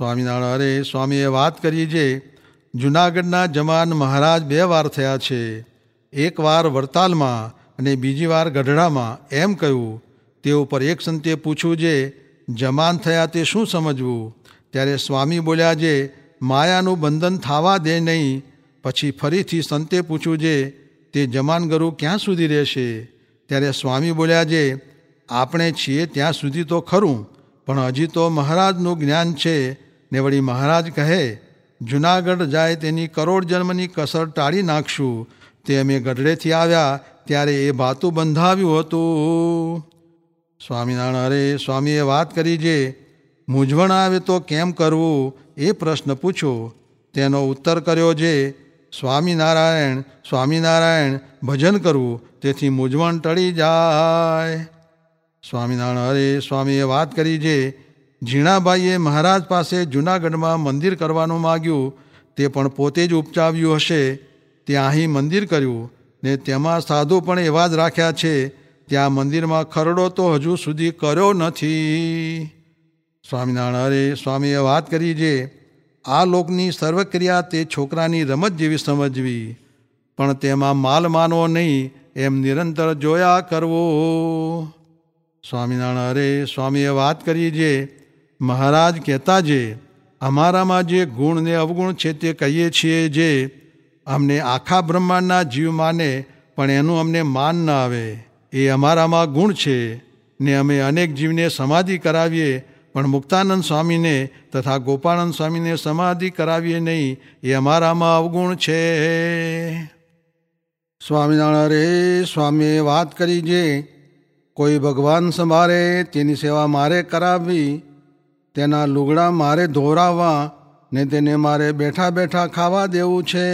સ્વામિનારાયણ અરે સ્વામીએ વાત કરી જે જુનાગઢના જમાન મહારાજ બે વાર થયા છે. એક વાર વડતાલમાં અને બીજી વાર ગઢડામાં. એમ કહ્યું, તે ઉપર એક સંતે પૂછ્યું જે જમાન થયા તે શું સમજવું? ત્યારે સ્વામી બોલ્યા જે, માયાનું બંધન થવા દે નહીં. પછી ફરીથી સંતે પૂછ્યું જે, તે જમાન ગરુ ક્યાં સુધી રહેશે? ત્યારે સ્વામી બોલ્યા જે, આપણે છીએ ત્યાં સુધી તો ખરું, પણ હજી તો મહારાજનું જ્ઞાન છે. ને વળી મહારાજ કહે, જુનાગઢ જાય તેની કરોડ જન્મની કસર ટાળી નાખશું. તે અમે ગઢડેથી આવ્યા, ત્યારે એ ભાતું બંધાવ્યું હતું. સ્વામિનારાયણ, અરે સ્વામીએ વાત કરી જે, મૂંઝવણ આવે તો કેમ કરવું? એ પ્રશ્ન પૂછો. તેનો ઉત્તર કર્યો જે, સ્વામિનારાયણ સ્વામિનારાયણ, ભજન કરવું, તેથી મૂંઝવણ ટળી જાય. સ્વામિનારાયણ, અરે સ્વામીએ વાત કરી જે ઝીણાભાઈએ મહારાજ પાસે જૂનાગઢમાં મંદિર કરવાનું માગ્યું. તે પણ પોતે જ ઉપચાવ્યું હશે. ત્યાં અહીં મંદિર કર્યું ને તેમાં સાધુ પણ એવા જ રાખ્યા છે. ત્યાં મંદિરમાં ખરડો તો હજુ સુધી કર્યો નથી. સ્વામિનારાયણ, અરે સ્વામીએ વાત કરી જે, આ લોકની સર્વક્રિયા તે છોકરાની રમત જેવી સમજવી. પણ તેમાં માલ માનવો નહીં, એમ નિરંતર જોયા કરવો. સ્વામિનારાયણ, અરે સ્વામીએ વાત કરી જે મહારાજ કહેતા જે, અમારામાં જે ગુણ ને અવગુણ છે તે કહીએ છીએ જે, અમને આખા બ્રહ્માંડના જીવ માને, પણ એનું અમને માન ન આવે. એ અમારામાં ગુણ છે ને અમે અનેક જીવને સમાધિ કરાવીએ, પણ મુક્તાનંદ સ્વામીને તથા ગોપાનંદ સ્વામીને સમાધિ કરાવીએ નહીં, એ અમારામાં અવગુણ છે. સ્વામિનારાયણ રે, સ્વામીએ વાત કરી જે, કોઈ ભગવાન સંભાળે તેની સેવા મારે કરાવવી તેના લુગડા મારે ધોરાવા ને તેને મારે બેઠા બેઠા ખાવા દેવું છે.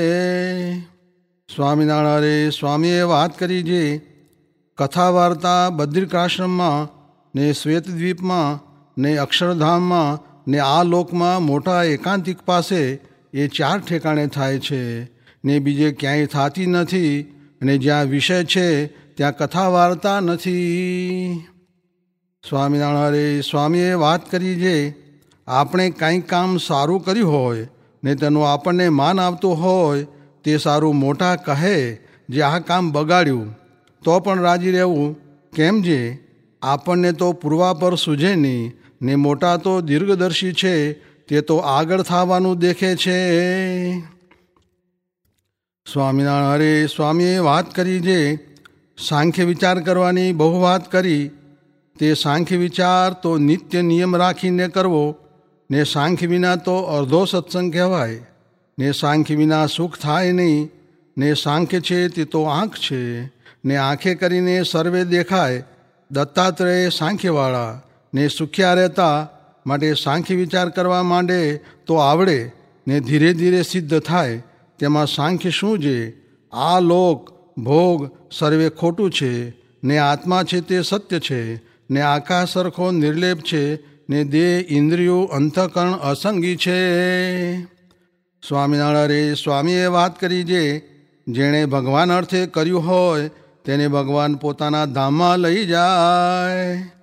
સ્વામિનારાયણ સ્વામીએ વાત કરી જે કથા વાર્તા બદ્રિકાશ્રમમાં, ને શ્વેતદ્વીપમાં, ને અક્ષરધામમાં, ને આ લોકમાં મોટા એકાંતિક પાસે એ ચાર ઠેકાણે થાય છે, ને બીજે ક્યાંય થતી નથી અને જ્યાં વિષય છે ત્યાં કથા વાર્તા નથી. સ્વામિનારાયણ સ્વામીએ વાત કરી છે આપણે કાંઈ કામ સારું કર્યું હોય, ને તેનું આપણને માન આવતું હોય, તે સારું મોટા કહે જે આ કામ બગાડ્યું. તો પણ રાજી રહેવું. કેમ જે? આપણને તો પૂર્વા પર સૂઝે નહીં, ને મોટા તો દીર્ઘદર્શી છે, તે તો આગળ થવાનું દેખે છે. સ્વામિનારાયણ હરે, સ્વામીએ વાત કરી જે, સાંખ્ય વિચાર કરવાની બહુ વાત કરી. તે સાંખ્ય વિચાર તો નિત્ય નિયમ રાખીને કરવો, ને સાંખ્ય વિના તો અર્ધો સત્સંગ કહેવાય, ને સાંખ્ય વિના સુખ થાય નહીં, ને સાંખ્ય છે તે તો આંખ છે, ને આંખે કરીને સર્વે દેખાય, દત્તાત્રેય સાંખ્યવાળા, ને સુખ્યા રહેતા માટે સાંખ્ય વિચાર કરવા માંડે તો આવડે, ને ધીરે ધીરે સિદ્ધ થાય, તેમાં સાંખ્ય શું છે? આ લોક, ભોગ સર્વે ખોટું છે, ને આત્મા છે તે સત્ય છે ને આકાશ સરખો નિર્લેપ છે, ને દેહ ઇન્દ્રિયો અંતઃકરણ અસંગી છે. સ્વામિનારાયણ સ્વામીએ વાત કરી જે, જેણે ભગવાન અર્થે કર્યું હોય, તેને ભગવાન પોતાના ધામમાં લઈ જાય.